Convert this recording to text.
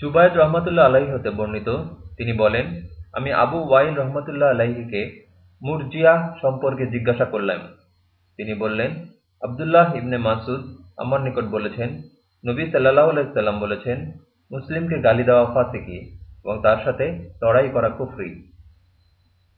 চুবায়দ রহমতুল্লাহ আলাহি হতে বর্ণিত, তিনি বলেন, আমি আবু ওয়াইল রহমতুল্লাহ আলাহিকে মুরজিয়া সম্পর্কে জিজ্ঞাসা করলাম। তিনি বললেন, আবদুল্লাহ ইবনে মাসুদ আমার নিকট বলেছেন, নবী সাল্লাহ সাল্লাম বলেছেন, মুসলিমকে গালি দেওয়া ফাসিকি এবং তার সাথে লড়াই করা কুফরি।